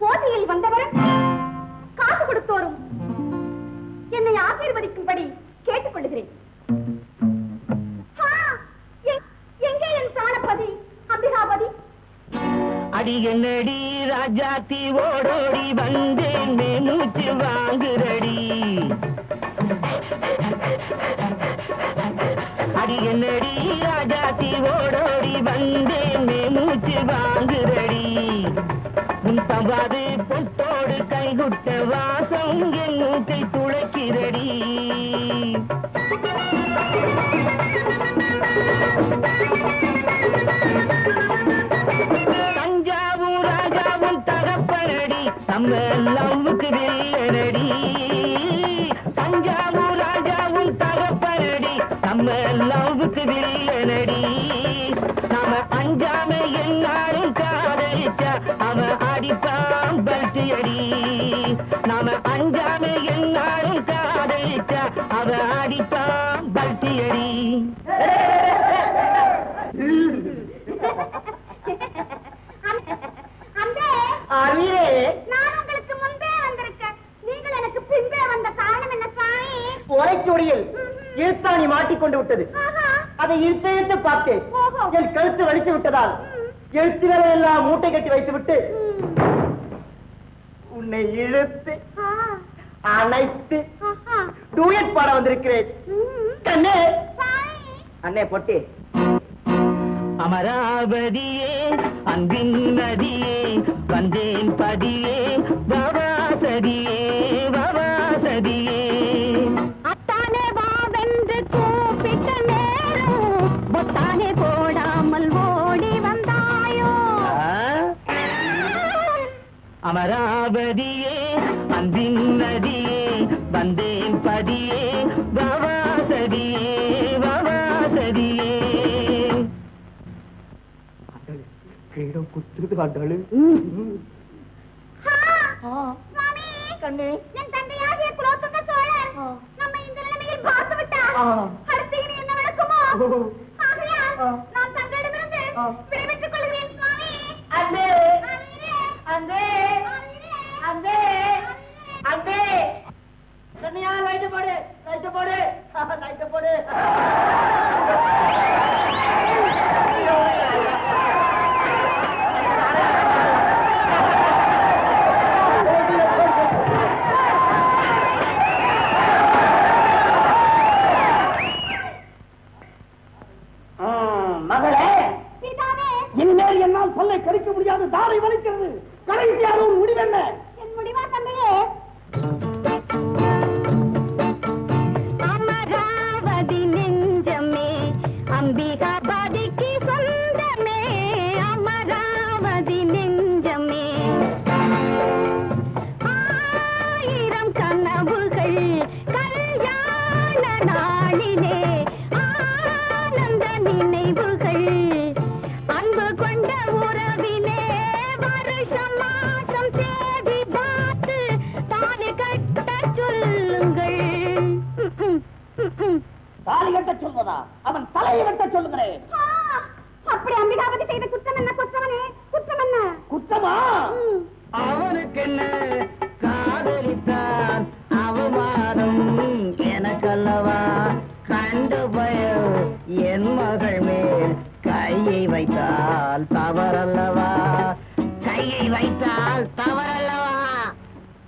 போட்டியில் வந்தவரும் காசு கொடுத்தோரும். என்னை ஆசீர்வதிக்கும்படி கேட்டுக்கொள்கிறேன். ஆ, எ- எங்கே என் சாணபதி அம்பிகாபதி? அடி என்னடி ராஜாத்தி ஓடோடி வந்தேன் மூச்சு வாங்குறடி. அடி என்னடி ராஜாத்தி ஓடோடி வந்தேன் மூச்சு வாங்குறடி. உன் சவாது பொட்டோடு கைகுட்ட அஞ்சாம என்னாலும் காதலிச்சா அவன் அடிப்பான் பல்ட்டி அடி நாம அஞ்சாம என்னாலும் காதலிச்சா அவன் அடிப்பான் பல்ட்டி அடி அம்பே. அமீரே நான் உங்களுக்கு முன்பே வந்திருக்கேன். நீங்கள் எனக்கு பின்பே வந்த காரணம் என்ன சாமி? உரைச்சொடியில் இழுத்தாணி மாட்டிக்கொண்டு விட்டது. அதை இழுத்து இழுத்து பார்த்தேன். என் கழுத்து வலித்து விட்டதால் எழுத்துக்களை எல்லாம் மூட்டை கட்டி வைத்து விட்டு உன்னை இழுத்து அணைத்து. டூயட் பாட வந்திருக்கிறேன். கண்ணே. அண்ணே பொட்டி. அமராவதியே அன்பின் நதியே வந்தேன் பதியே பவாசதியே அமராவதியே அன்பின் நதியே வந்தேன் பதியே பவாசதியே பவாசதியே கீழே ஆ, சுவாமி கண்ணே. என் தந்தையாகிய குலோத்துங்க சோழர் நம்மை இந்த நிலைமையில் பார்த்து விட்டார். அடுத்து இனி என்ன நடக்குமோ. ஆகையால் என்னால் பல்லை கடிக்க முடியாது தாரை வலிக்கிறது. கடைசியாக ஒரு முடிவென்ன என் முடிவா தந்தையே அமராவதி நெஞ்சமே அம்பிகாபதிக்கு சொந்தமே அமராவதி நெஞ்சமே. ஆயிரம் கனவுகள் கல்யாண நாளிலே ஆனந்த நினைவுகள். கொண்ட உறவிலே வருஷம் மாசம் தேதி பார்த்து தாலி கட்ட சொல்லுங்கள். தாலி கட்ட சொல்வதா அவன் தலையை வெட்ட சொல்லுங்களேன் வைத்தால் தவறல்லவா? கையை வைத்தால் தவறல்ல.